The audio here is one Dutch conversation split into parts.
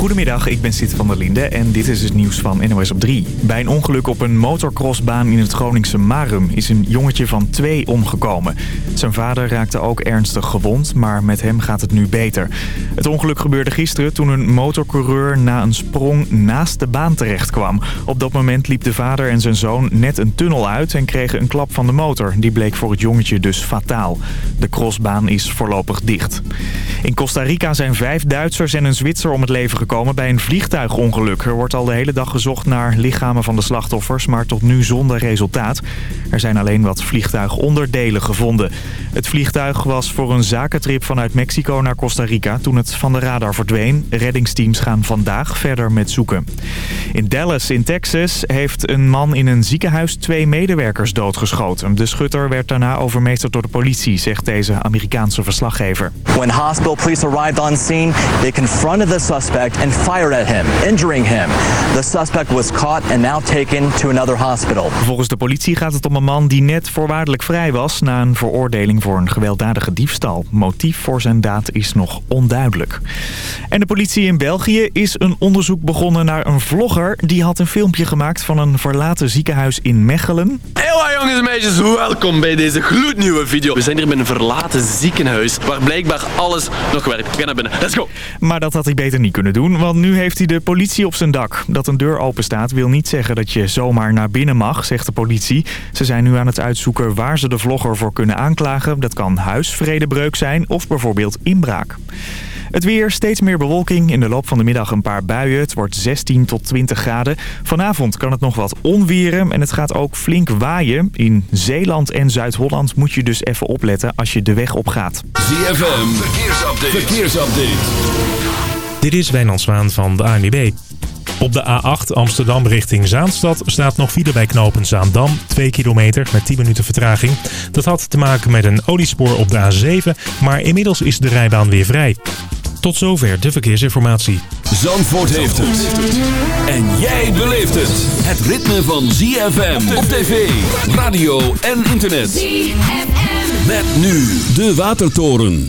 Goedemiddag, ik ben Sid van der Linde en dit is het nieuws van NOS op 3. Bij een ongeluk op een motocrossbaan in het Groningse Marum is een jongetje van twee omgekomen. Zijn vader raakte ook ernstig gewond, maar met hem gaat het nu beter. Het ongeluk gebeurde gisteren toen een motorcoureur na een sprong naast de baan terecht kwam. Op dat moment liep de vader en zijn zoon net een tunnel uit en kregen een klap van de motor. Die bleek voor het jongetje dus fataal. De crossbaan is voorlopig dicht. In Costa Rica zijn vijf Duitsers en een Zwitser om het leven gekomen bij een vliegtuigongeluk. Er wordt al de hele dag gezocht naar lichamen van de slachtoffers, maar tot nu zonder resultaat. Er zijn alleen wat vliegtuigonderdelen gevonden. Het vliegtuig was voor een zakentrip vanuit Mexico naar Costa Rica toen het van de radar verdween. Reddingsteams gaan vandaag verder met zoeken. In Dallas in Texas heeft een man in een ziekenhuis twee medewerkers doodgeschoten. De schutter werd daarna overmeesterd door de politie, zegt deze Amerikaanse verslaggever. When hospital police arrived on scene, they confronted the suspect and fired at him, injuring him. The suspect was caught and now taken to another hospital. Volgens de politie gaat het om een man die net voorwaardelijk vrij was... na een veroordeling voor een gewelddadige diefstal. Motief voor zijn daad is nog onduidelijk. En de politie in België is een onderzoek begonnen naar een vlogger... die had een filmpje gemaakt van een verlaten ziekenhuis in Mechelen. Hey jongens en meisjes, welkom bij deze gloednieuwe video. We zijn hier met een verlaten ziekenhuis waar blijkbaar alles nog werkt. We gaan naar binnen, let's go! Maar dat had hij beter niet kunnen doen, want nu heeft hij de politie op zijn dak. Dat een deur open staat wil niet zeggen dat je zomaar naar binnen mag, zegt de politie. Ze zijn nu aan het uitzoeken waar ze de vlogger voor kunnen aanklagen. Dat kan huisvredebreuk zijn of bijvoorbeeld inbraak. Het weer, steeds meer bewolking. In de loop van de middag een paar buien. Het wordt 16 tot 20 graden. Vanavond kan het nog wat onweren en het gaat ook flink waaien. In Zeeland en Zuid-Holland moet je dus even opletten als je de weg op gaat. ZFM, verkeersupdate. verkeersupdate. Dit is Wijnand Zwaan van de ANWB. Op de A8 Amsterdam richting Zaanstad staat nog file bij knopen Zaandam. 2 kilometer met 10 minuten vertraging. Dat had te maken met een oliespoor op de A7, maar inmiddels is de rijbaan weer vrij. Tot zover de verkeersinformatie. Zandvoort heeft het. En jij beleeft het. Het ritme van ZFM op tv, radio en internet. ZFM. Met nu de Watertoren.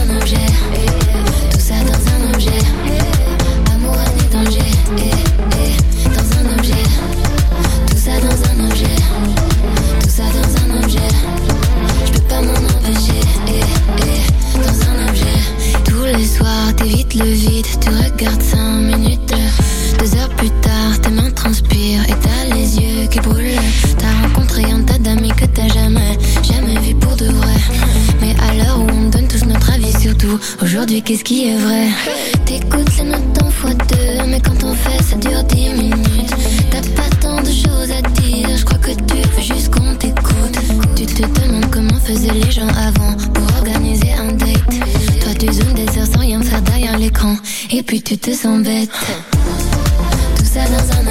un tu te sens bête. Tout ça dans un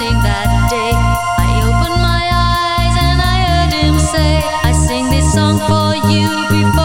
We.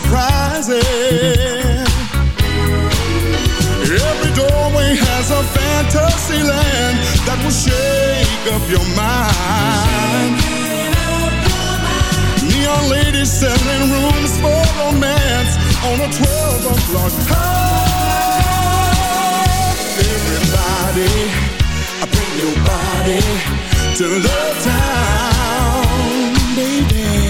Surprises. Every doorway has a fantasy land that will shake up your mind. Neon ladies selling rooms for romance on a 12 o'clock high. Everybody, bring your body to Love Town, baby.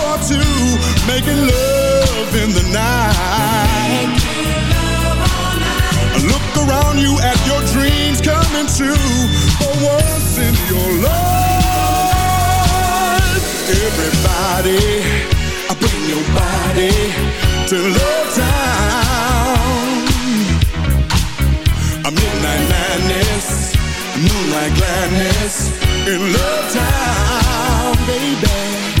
two, making love in the night. Look around you at your dreams coming true for once in your life. Everybody, I bring your body to Love Town. A midnight madness, moonlight gladness in Love Town, baby.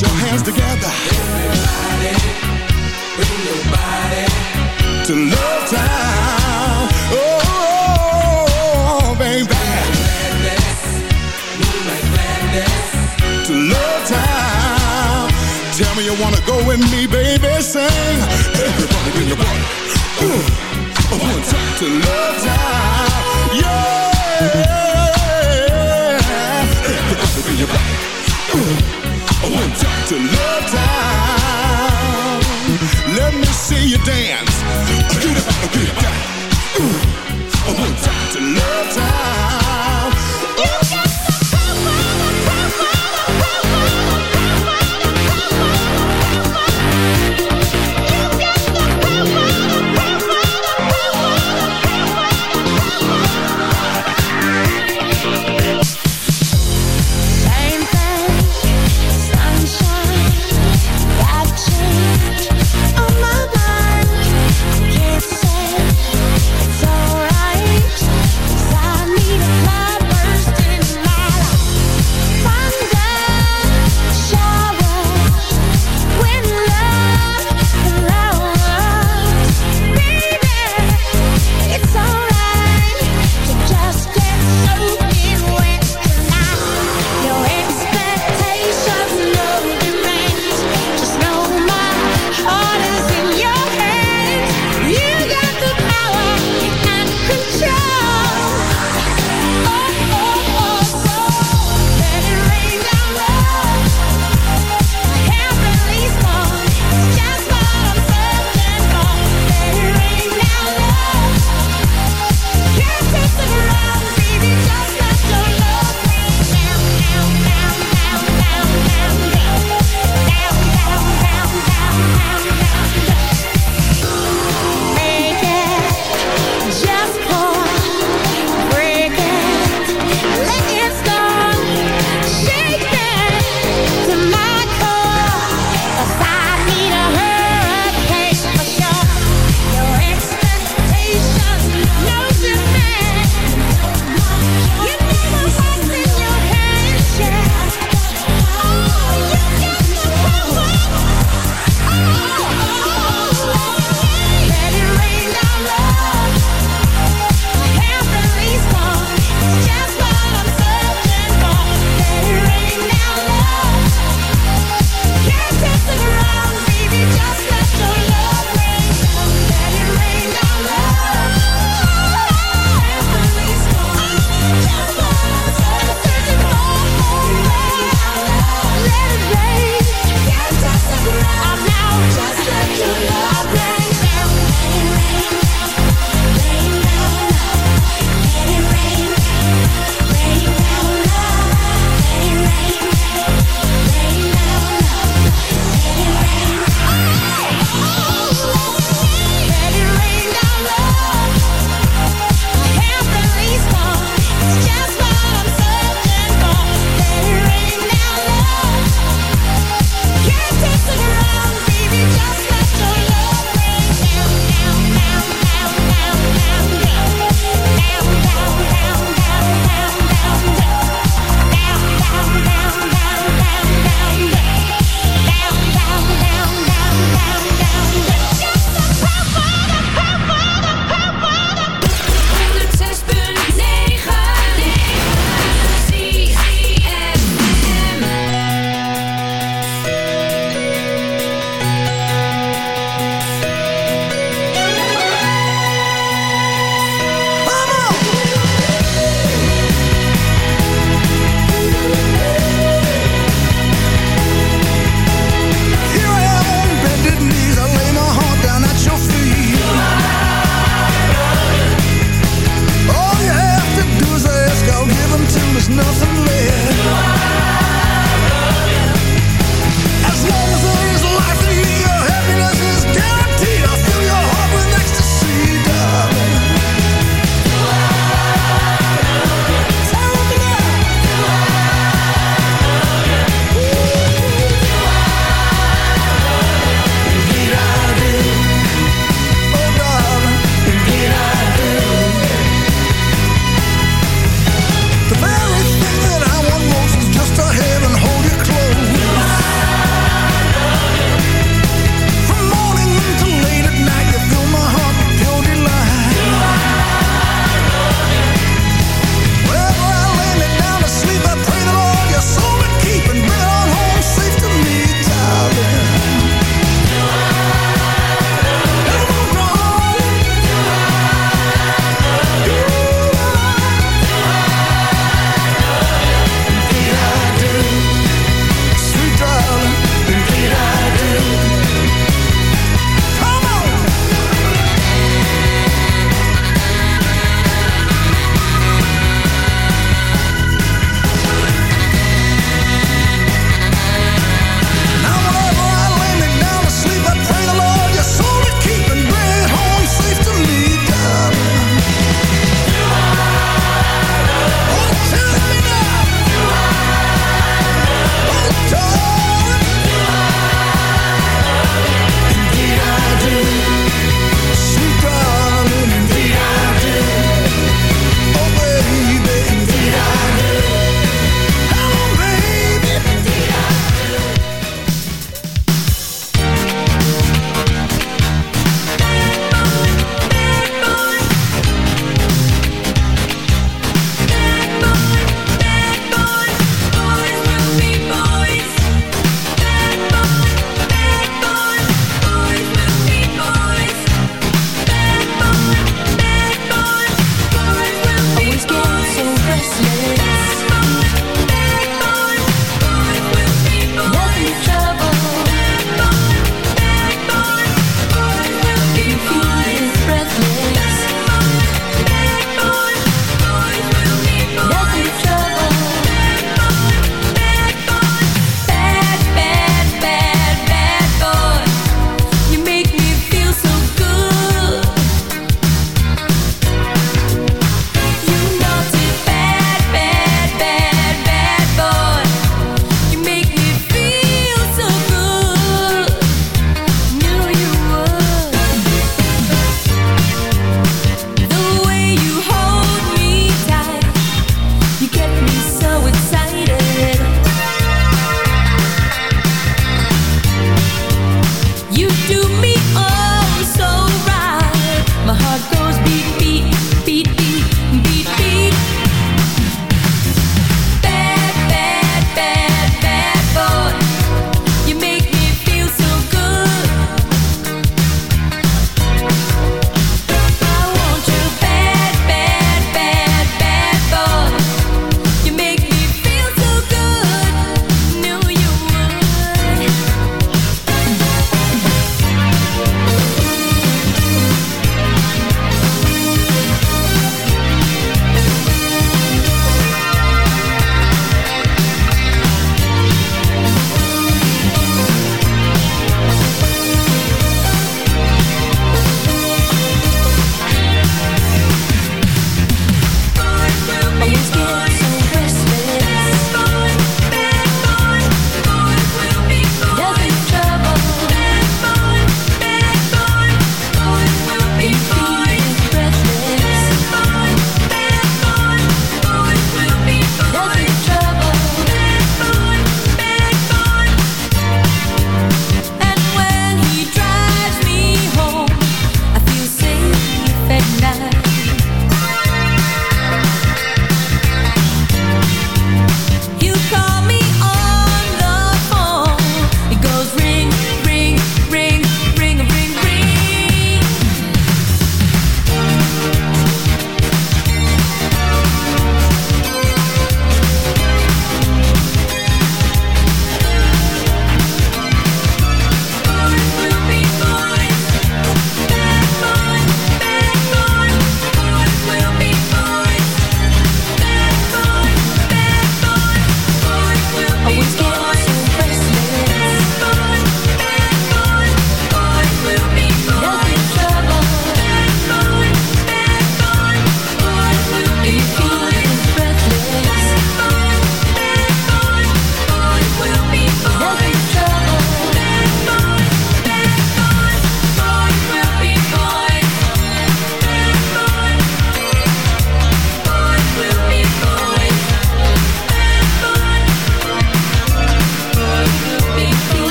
Your hands together. Everybody, bring your body to Love Town. Oh, baby. Madness, move like madness To Love Town. Tell me you wanna go with me, baby. Sing. Everybody bring your body. Ooh. One time to Love Town. Yeah. To Love Town. Let me see you dance. One time to Love Town.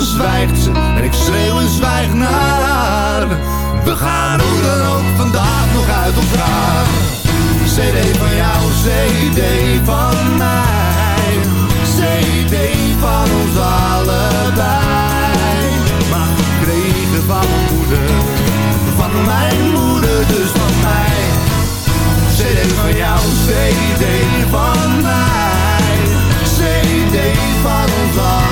zwijgt ze. En ik schreeuw en zwijg naar. Haar We gaan hoe dan ook vandaag nog uit op elkaar CD van jou, CD van mij. CD van ons allebei. Maar kreeg van mijn moeder Van mijn moeder, dus van mij. CD van jou, CD van mij. CD van ons allebei